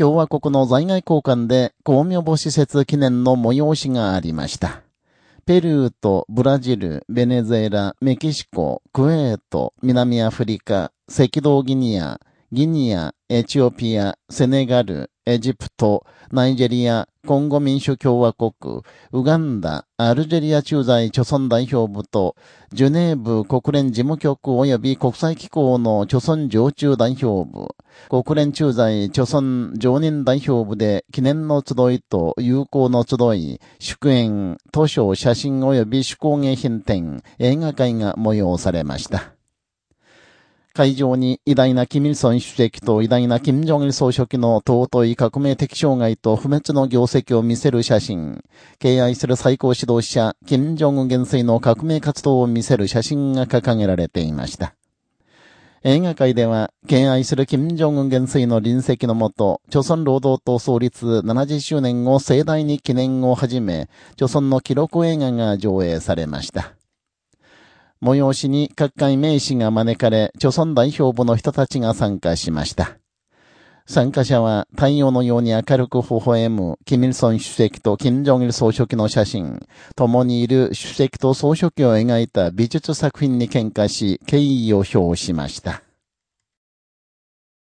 共和国の在外交換で公明母施設記念の催しがありました。ペルーとブラジル、ベネズエラ、メキシコ、クウェート、南アフリカ、赤道ギニア、ギニア、エチオピア、セネガル、エジプト、ナイジェリア、コンゴ民主共和国、ウガンダ、アルジェリア駐在貯村代表部と、ジュネーブ国連事務局及び国際機構の貯村常駐代表部、国連駐在貯村常任代表部で記念の集いと友好の集い、祝宴、図書、写真及び手工芸品展、映画会が催されました。会場に偉大なキミルソン主席と偉大なキム・ジョンル総書記の尊い革命的障害と不滅の業績を見せる写真、敬愛する最高指導者、キム・ジョンウン元帥の革命活動を見せる写真が掲げられていました。映画界では、敬愛する金正恩元帥の臨席のもと、朝鮮労働党創立70周年を盛大に記念をはじめ、朝鮮の記録映画が上映されました。催しに各界名士が招かれ、著村代表部の人たちが参加しました。参加者は太陽のように明るく微笑む、キミルソン主席と金正日総書記の写真、共にいる主席と総書記を描いた美術作品に喧嘩し、敬意を表しました。